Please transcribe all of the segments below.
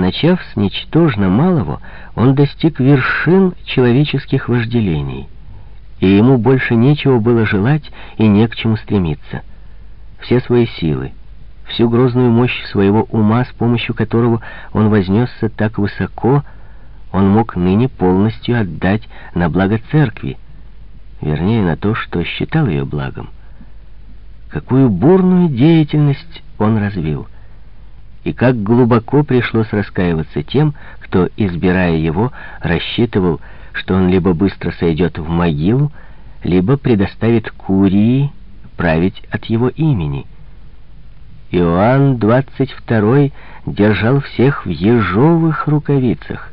Начав с ничтожно малого, он достиг вершин человеческих вожделений, и ему больше нечего было желать и не к чему стремиться. Все свои силы, всю грозную мощь своего ума, с помощью которого он вознесся так высоко, он мог ныне полностью отдать на благо церкви, вернее, на то, что считал ее благом. Какую бурную деятельность он развил — и как глубоко пришлось раскаиваться тем, кто, избирая его, рассчитывал, что он либо быстро сойдет в могилу, либо предоставит Курии править от его имени. Иоанн XXII держал всех в ежовых рукавицах.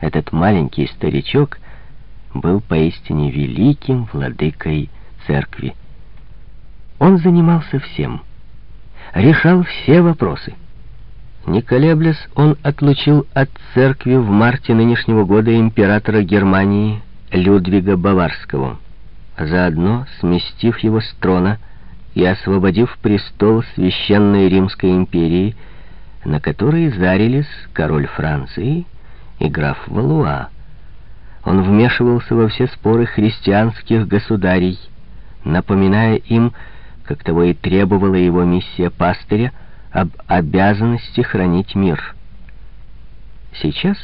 Этот маленький старичок был поистине великим владыкой церкви. Он занимался всем, решал все вопросы — не колеблясь, он отлучил от церкви в марте нынешнего года императора Германии Людвига Баварского, а заодно сместив его с трона и освободив престол Священной Римской империи, на который зарились король Франции и граф Валуа. Он вмешивался во все споры христианских государей, напоминая им, как того и требовала его миссия пастыря, об обязанности хранить мир. Сейчас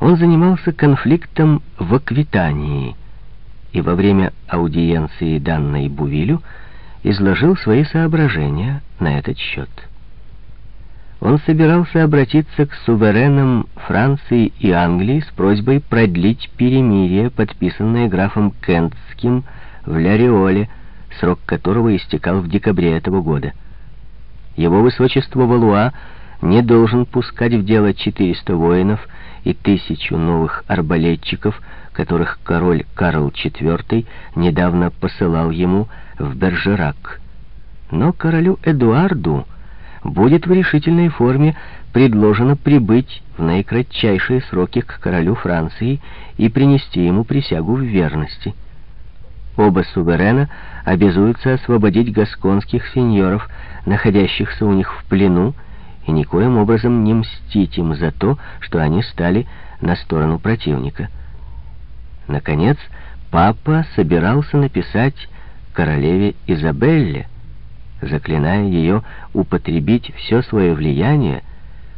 он занимался конфликтом в Аквитании и во время аудиенции данной Бувилю изложил свои соображения на этот счет. Он собирался обратиться к суверенам Франции и Англии с просьбой продлить перемирие, подписанное графом Кентским в Ляриоле, срок которого истекал в декабре этого года. Его высочество Валуа не должен пускать в дело 400 воинов и тысячу новых арбалетчиков, которых король Карл IV недавно посылал ему в Бержерак. Но королю Эдуарду будет в решительной форме предложено прибыть в наикратчайшие сроки к королю Франции и принести ему присягу в верности. Оба суверена обязуются освободить гасконских сеньоров, находящихся у них в плену, и никоим образом не мстить им за то, что они стали на сторону противника. Наконец, папа собирался написать королеве Изабелле, заклиная ее употребить все свое влияние,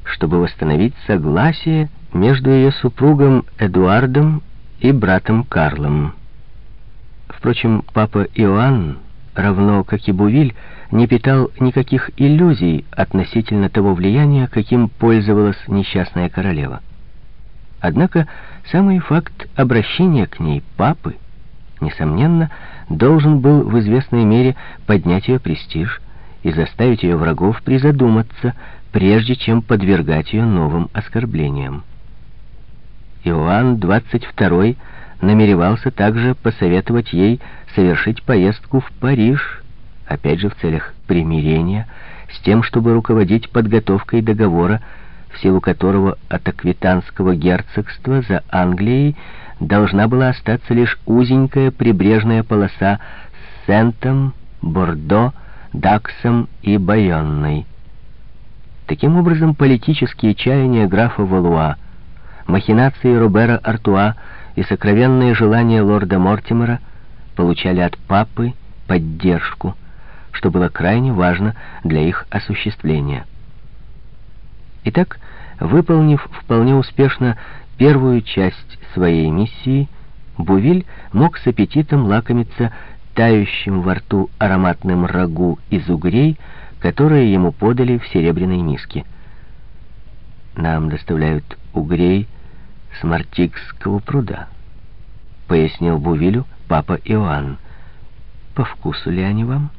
чтобы восстановить согласие между ее супругом Эдуардом и братом Карлом. Впрочем, папа Иоанн, равно как и Бувиль, не питал никаких иллюзий относительно того влияния, каким пользовалась несчастная королева. Однако самый факт обращения к ней папы, несомненно, должен был в известной мере поднять ее престиж и заставить ее врагов призадуматься, прежде чем подвергать ее новым оскорблениям. Иоанн 22 намеревался также посоветовать ей совершить поездку в Париж, опять же в целях примирения, с тем, чтобы руководить подготовкой договора, в силу которого от Аквитанского герцогства за Англией должна была остаться лишь узенькая прибрежная полоса с Сентом, Бордо, Даксом и Байонной. Таким образом, политические чаяния графа Валуа, махинации Робера Артуа и сокровенные желания лорда Мортимера получали от папы поддержку, что было крайне важно для их осуществления. Итак, выполнив вполне успешно первую часть своей миссии, Бувиль мог с аппетитом лакомиться тающим во рту ароматным рагу из угрей, которые ему подали в серебряной миске. Нам доставляют угрей с Мартикского пруда, пояснил Бувилю папа Иоанн. По вкусу ли они вам?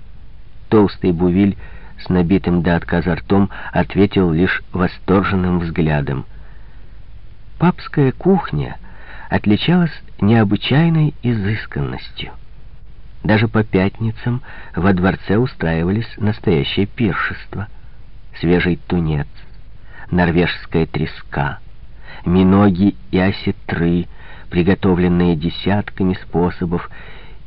Толстый Бувиль с набитым до отказа ртом ответил лишь восторженным взглядом. Папская кухня отличалась необычайной изысканностью. Даже по пятницам во дворце устраивались настоящее пиршество. Свежий тунец, норвежская треска — миноги и осетры, приготовленные десятками способов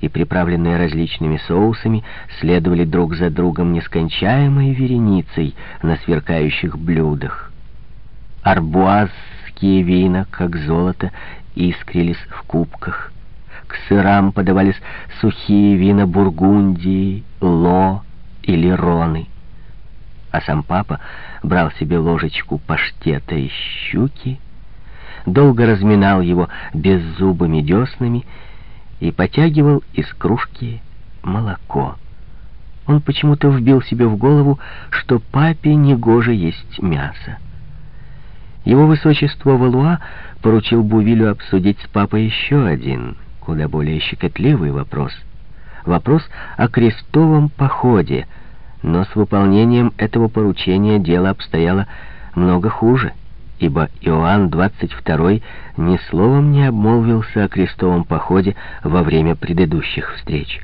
и приправленные различными соусами, следовали друг за другом нескончаемой вереницей на сверкающих блюдах. арбуазские вина, как золото, искрились в кубках. К сырам подавались сухие вина Бургундии, Ло или Роны. А сам папа брал себе ложечку паштета из щуки, долго разминал его беззубыми деснами и потягивал из кружки молоко. Он почему-то вбил себе в голову, что папе негоже есть мясо. Его высочество Валуа поручил Бувилю обсудить с папой еще один, куда более щекотливый вопрос. Вопрос о крестовом походе, но с выполнением этого поручения дело обстояло много хуже, ибо Иоанн XXII ни словом не обмолвился о крестовом походе во время предыдущих встреч.